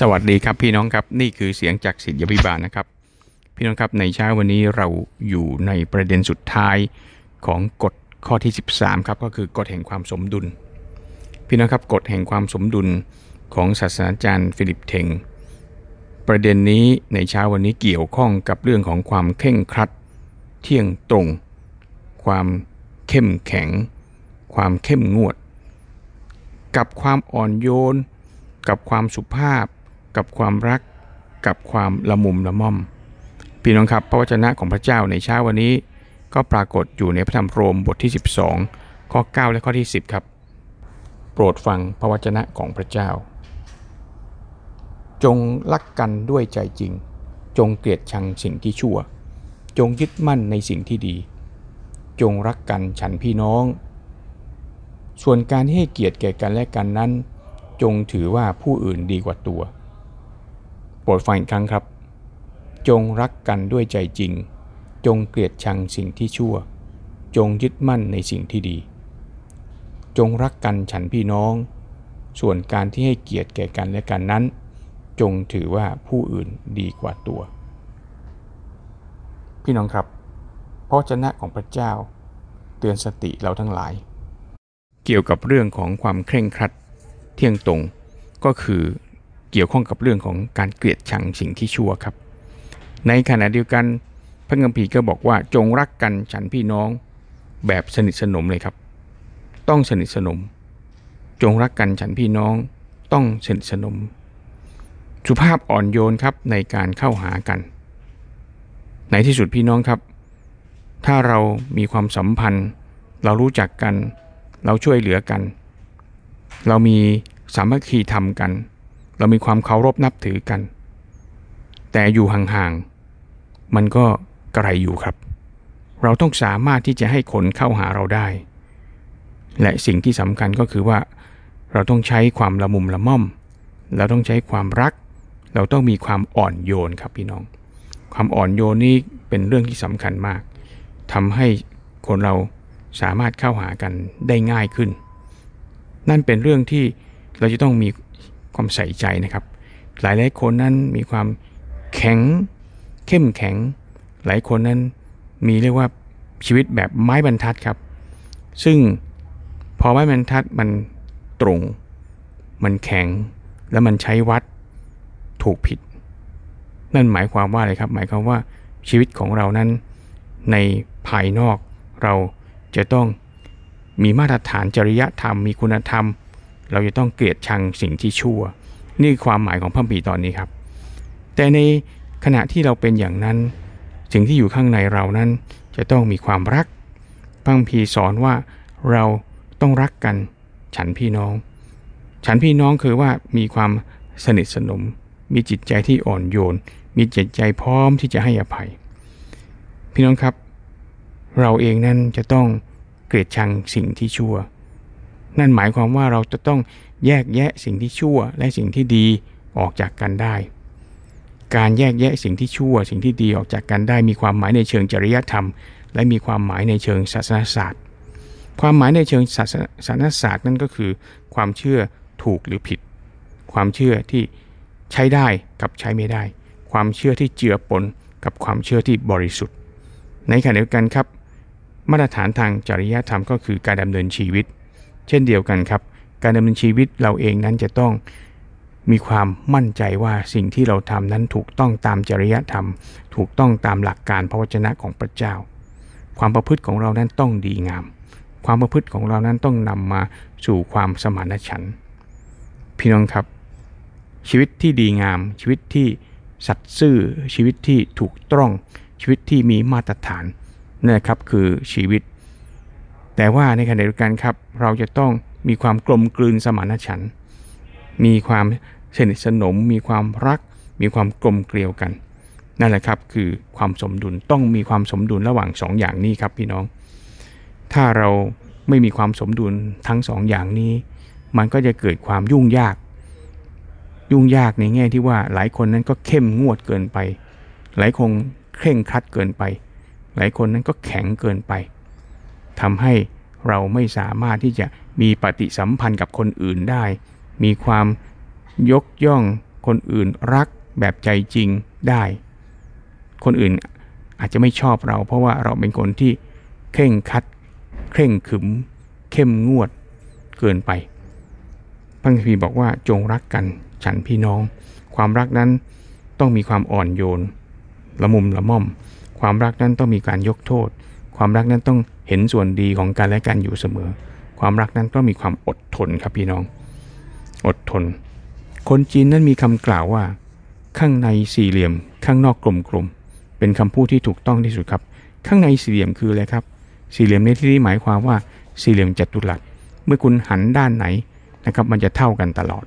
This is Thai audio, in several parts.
สวัสดีครับพี่น้องครับนี่คือเสียงจากศิษยพิบาลนะครับ พี่น้องครับในเช้าวันนี้เราอยู่ในประเด็นสุดท้ายของกฎข้อที่ 13ครับก็คือกฎแห่งความสมดุล พี่น้องครับกฎแห่งความสมดุลของศาสนาจารย์ฟิลิปเทงประเด็นนี้ในเช้าวันนี้เกี่ยวข้องกับเรื่องของความเข่งครัด เที่ยงตรง ความเข้มแข็ง ความเข้มงวด กับความอ่อนโยน กับความสุภาพ กับความรัก กับความละมุมละม่อม พี่น้องครับพระวจนะของพระเจ้าในเช้าวันนี้ ก็ปรากฏอยู่ในพระธรรมโรมบทที่ 12 ข้อ 9 และข้อที่ 10 ครับ โปรดฟังพระวจนะของพระเจ้า จงรักกันด้วยใจจริง จงเกลียดชังสิ่งที่ชั่ว จงยึดมั่นในสิ่งที่ดี จงรักกันฉันพี่น้อง ส่วนการให้เกียรติแก่กันและกันนั้นจงถือว่าผู้อื่นดีกว่าตัว โปรดฟังอีกครั้งครับ จงรักกันด้วยใจจริง จงเกลียดชังสิ่งที่ชั่ว จงยึดมั่นในสิ่งที่ดี จงรักกันฉันพี่น้อง ส่วนการที่ให้เกียรติแก่กันและกันนั้น จงถือว่าผู้อื่นดีกว่าตัว พี่น้องครับพระวจนะของพระเจ้า เตือนสติเราทั้งหลาย เกี่ยวกับเรื่องของความเคร่งครัด เที่ยงตรงก็คือ เกี่ยวข้องกับเรื่องของการเกลียดชังสิ่งที่ชั่วครับ ในขณะเดียวกันพระคัมภีร์ก็บอกว่าจงรักกันฉันพี่น้องแบบสนิทสนมเลยครับ ต้องสนิทสนม จงรักกันฉันพี่น้อง ต้องสนิทสนม สุภาพอ่อนโยนครับในการเข้าหากัน ในที่สุดพี่น้องครับ ถ้าเรามีความสัมพันธ์ เรารู้จักกัน เราช่วยเหลือกัน เรามีสามัคคีธรรมกัน เรามีความเคารพนับถือกัน แต่อยู่ห่างๆมันก็กระไรอยู่ครับ เราต้องสามารถที่จะให้คนเข้าหาเราได้ และสิ่งที่สำคัญก็คือว่า เราต้องใช้ความละมุมละม่อม เราต้องใช้ความรัก เราต้องมีความอ่อนโยนครับพี่น้อง ความอ่อนโยนนี่เป็นเรื่องที่สำคัญมากทำให้คนเราสามารถเข้าหากันได้ง่ายขึ้น นั่นเป็นเรื่องที่เราจะต้องมี ความใส่ใจนะครับ หลายหลายคนนั้นมีความแข็งเข้มแข็ง หลายคนนั้นมีเรียกว่าชีวิตแบบไม้บรรทัดครับ ซึ่งพอไม้บรรทัดมันตรง มันแข็ง แล้วมันใช้วัดถูกผิด นั่นหมายความว่าอะไรครับ หมายความว่าชีวิตของเรานั้น ในภายนอกเราจะต้องมีมาตรฐานจริยธรรม มีคุณธรรม เราจะต้องเกลียดชังสิ่งที่ชั่ว นี่ความหมายของพระบีตอนนี้ครับ แต่ในขณะที่เราเป็นอย่างนั้น สิ่งที่อยู่ข้างในเรานั้น จะต้องมีความรักพระพีสอนว่าเราต้องรักกัน ฉันพี่น้อง ฉันพี่น้องคือว่ามีความสนิทสนม มีจิตใจที่อ่อนโยน มีจิตใจพร้อมที่จะให้อภัย พี่น้องครับ เราเองนั้นจะต้องเกลียดชังสิ่งที่ชั่ว นั่นหมายความว่าเราจะต้องแยกแยะสิ่งที่ชั่วและสิ่งที่ดีออกจากกันได้ การแยกแยะสิ่งที่ชั่ว สิ่งที่ดีออกจากกันได้ มีความหมายในเชิงจริยธรรม และมีความหมายในเชิงศาสนศาสตร์ ความหมายในเชิงศาสนศาสตร์นั่นก็คือ ความเชื่อถูกหรือผิด ความเชื่อที่ใช้ได้กับใช้ไม่ได้ ความเชื่อที่เจือปนกับความเชื่อที่บริสุทธิ์ ในขณะเดียวกันครับ มาตรฐานทางจริยธรรมก็คือการดำเนินชีวิต เช่นเดียวกันครับ การดำเนินชีวิตเราเองนั้นจะต้องมีความมั่นใจว่าสิ่งที่เราทำนั้นถูกต้องตามจริยธรรม ถูกต้องตามหลักการพระวจนะของพระเจ้า ความประพฤติของเรานั้นต้องดีงาม ความประพฤติของเรานั้นต้องนำมาสู่ความสมานฉันท์พี่น้องครับ ชีวิตที่ดีงาม ชีวิตที่สัตย์ซื่อชีวิตที่ถูกต้องชีวิตที่มีมาตรฐานนะครับคือชีวิต แต่ว่าในขณะเดียวกันครับ เราจะต้องมีความกลมกลืนสมานฉันท์มีความสนิทสนม มีความรัก มีความกลมเกลียวกัน นั่นแหละครับคือความสมดุลต้องมีความสมดุลระหว่างสองอย่างนี้ครับพี่น้อง ถ้าเราไม่มีความสมดุลทั้งสองอย่างนี้ มันก็จะเกิดความยุ่งยาก ยุ่งยากในแง่ที่ว่าหลายคนนั้นก็เข้มงวดเกินไป หลายคนเคร่งครัดเกินไป หลายคนนั้นก็แข็งเกินไป ทำให้เราไม่สามารถที่จะมีปฏิสัมพันธ์กับคนอื่นได้ มีความยกย่องคนอื่นรักแบบใจจริงได้ คนอื่นอาจจะไม่ชอบเราเพราะว่าเราเป็นคนที่เคร่งคัด เคร่งขึม เข้มงวดเกินไปพระคัมภีร์บอกว่าจงรักกันฉันพี่น้อง ความรักนั้นต้องมีความอ่อนโยน ละมุมละม่อม ความรักนั้นต้องมีการยกโทษ ความรักนั้นต้องเห็นส่วนดีของกันและกันอยู่เสมอ ความรักนั้นต้องมีความอดทนครับพี่น้อง อดทน คนจีนนั้นมีคำกล่าวว่า ข้างในสี่เหลี่ยม ข้างนอกกลมๆเป็นคำพูดที่ถูกต้องที่สุดครับ ข้างในสี่เหลี่ยมคืออะไรครับ สี่เหลี่ยมในที่นี้หมายความว่าสี่เหลี่ยมจัตุรัส เมื่อคุณหันด้านไหนนะครับ มันจะเท่ากันตลอด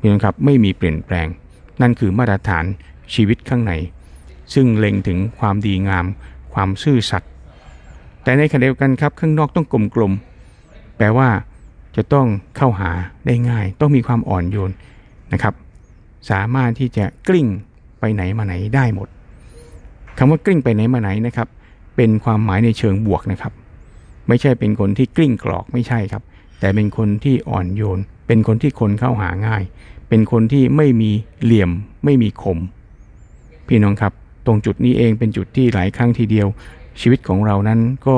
พี่น้องครับไม่มีเปลี่ยนแปลง นั่นคือมาตรฐานชีวิตข้างใน ซึ่งเล็งถึงความดีงาม ความซื่อสัตย์ แต่ในขณะเดียวกันครับข้างนอกต้องกลมๆแปลว่าจะต้องเข้าหาได้ง่าย ต้องมีความอ่อนโยนนะครับ สามารถที่จะกลิ้งไปไหนมาไหนได้หมดคำว่ากลิ้งไปไหนมาไหนนะครับ เป็นความหมายในเชิงบวกนะครับ ไม่ใช่เป็นคนที่กลิ้งกรอกไม่ใช่ครับ แต่เป็นคนที่อ่อนโยน เป็นคนที่คนเข้าหาง่าย เป็นคนที่ไม่มีเหลี่ยม ไม่มีคม พี่น้องครับ ตรงจุดนี้เองเป็นจุดที่หลายครั้งทีเดียว ชีวิตของเรานั้นก็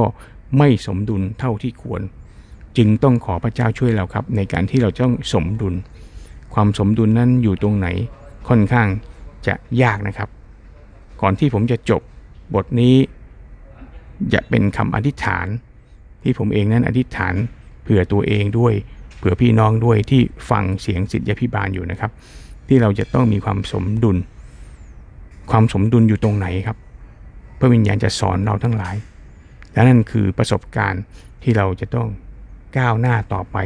ไม่สมดุลเท่าที่ควร จึงต้องขอพระเจ้าช่วยเราครับ ในการที่เราต้องสมดุล ความสมดุลนั้นอยู่ตรงไหนค่อนข้างจะยากนะครับ ก่อนที่ผมจะจบบทนี้จะเป็นคำอธิษฐาน ที่ผมเองนั้นอธิษฐานเผื่อตัวเองด้วยเผื่อพี่น้องด้วยที่ฟังเสียงสิทธิพิบาลอยู่นะครับ ที่เราจะต้องมีความสมดุล ความสมดุลอยู่ตรงไหนครับ พระวิญญาณจะสอนเราทั้งหลาย และนั่นคือประสบการณ์ที่เราจะต้องก้าวหน้าต่อไป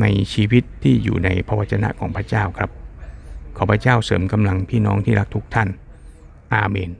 ในชีวิตที่อยู่ในพระวจนะของพระเจ้าครับ ขอพระเจ้าเสริมกำลังพี่น้องที่รักทุกท่าน อาเมน